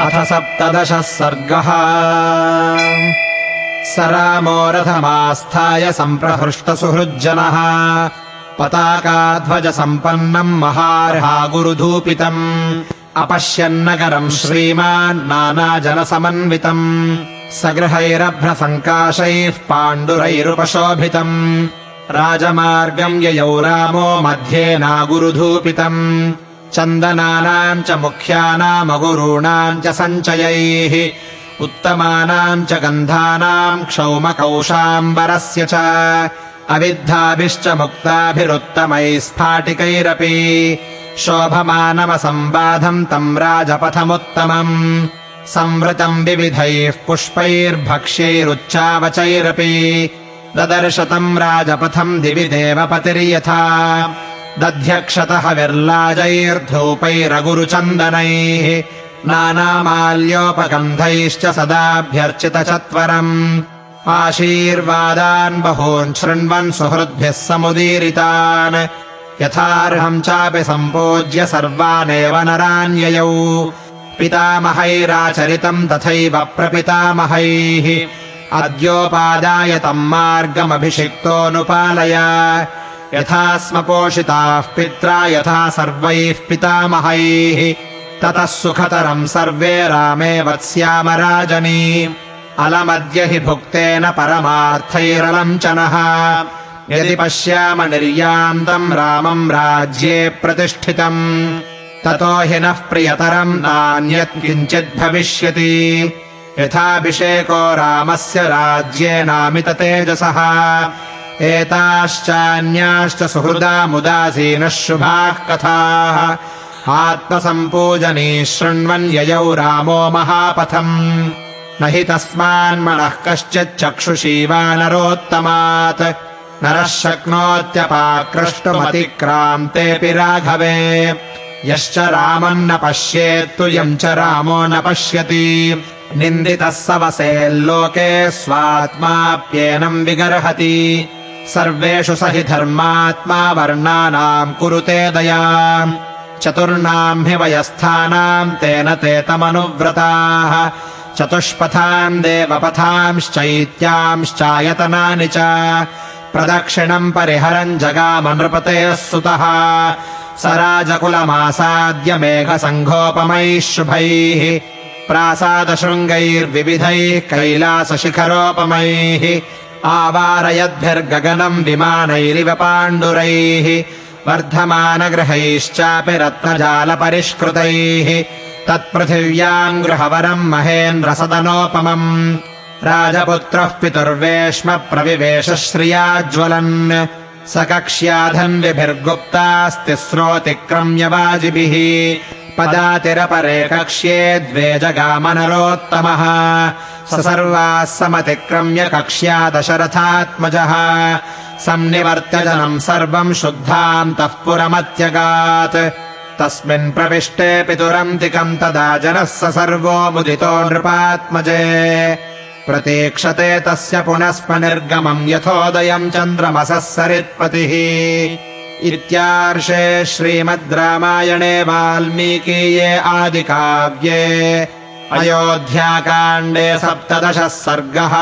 अथ सप्तदशः सर्गः। स रामो रथमास्थाय सम्प्रहृष्टसुहृज्जनः। पताकाध्वजसम्पन्नम् महार्हा गुरुधूपितम् अपश्यन्नगरम् श्रीमान् नानाजनसमन्वितम्। सगृहैरभ्रसङ्काशैः पाण्डुरैरुपशोभितम्। राजमार्गम् ययौ रामो मध्ये नागुरुधूपितम् चन्दनानाम् च मुख्यानामगुरूणाम् च सञ्चयैः उत्तमानाम् च गन्धानाम् क्षौमकौशाम्बरस्य च अविद्धाभिश्च मुक्ताभिरुत्तमैः स्फाटिकैरपि शोभमानमसम्बाधम् तम् राजपथमुत्तमम् संवृतम् विविधैः पुष्पैर्भक्ष्यैरुच्चावचैरपि ददर्शतम् राजपथम् दिवि देवपतिर्यथा दध्यक्षतः विर्लाजैर्धूपैरगुरुचन्दनैः नानामाल्योपगन्धैश्च सदाभ्यर्चितचत्वरम् आशीर्वादान् बहून् शृण्वन् सुहृद्भिः समुदीरितान्। यथार्हम् चापि सम्पूज्य सर्वानेव नरान्ययौ। पितामहैराचरितम् तथैव प्रपितामहैः। अद्योपादाय तम् मार्गमभिषिक्तोऽनुपालय यथा स्म पोषिताः पित्रा यथा सर्वैः पितामहैः। ततः सुखतरम् सर्वे रामे वत्स्याम राजनी अलमद्य हि भुक्तेन परमार्थैरलम् च नः। यदि पश्याम निर्यान्तम् रामम् राज्ये प्रतिष्ठितम् ततो हि नः प्रियतरम् नान्यत् किञ्चिद्भविष्यति यथाभिषेको रामस्य राज्येनामिततेजसः एताश्चान्याश्च सुहृदामुदासीनः शुभाः कथाः। आत्मसम्पूजनी शृण्वन् ययौ रामो महापथम्। न हि तस्मान्मनः कश्चिच्चक्षुषीवानरोत्तमात् नरः शक्नोत्यपाक्रष्टुमतिक्रान्तेऽपि राघवे। यश्च रामम् न पश्येत्तु यम् च रामो न पश्यति। निन्दितः स वसेल्लोके स्वात्माप्येनम् विगर्हति सर्वेषु स हि धर्मात्मा वर्णानाम् कुरुते दया चतुर्णाम् हि वयस्थानाम् तेन ते तमनुव्रताः। चतुष्पथाम् देवपथांश्चैत्यांश्चायतनानि च। प्रदक्षिणम् परिहरम् जगामनृपतेः सुतः। स राजकुलमासाद्य मेघसङ्घोपमैः। शुभैः प्रासादशृङ्गैर्विविधैः कैलासशिखरोपमैः आवारयद्भिर्गगनम् विमानैरिव पाण्डुरैः वर्धमानगृहैश्चापि रत्नजालपरिष्कृतैः तत्पृथिव्याम् गृहवरम् महेन्द्रसदनोपमम्। राजपुत्रः पितुर्वेश्म प्रविवेश श्रियाज्वलन् स कक्ष्याधन्विभिर्गुप्तास्तिस्रोऽतिक्रम्य वाजिभिः पदातिरपरे कक्ष्ये द्वे जगामनरोत्तमः स सर्वाः समतिक्रम्य कक्ष्या दशरथात्मजः सन्निवर्त्यजनम् सर्वम् शुद्धान्तः पुरमत्यगात्। तस्मिन् प्रविष्टे पितुरन्तिकम् तदा जनः स सर्वो मुदितो नृपात्मजे। प्रतीक्षते तस्य पुनस्मनिर्गमम् यथोदयम् चन्द्रमसः सरित्पतिः। इत्यार्षे श्रीमद् रामायणे वाल्मीकीये आदिकाव्ये अयोध्याकाण्डे सप्तदशः सर्गः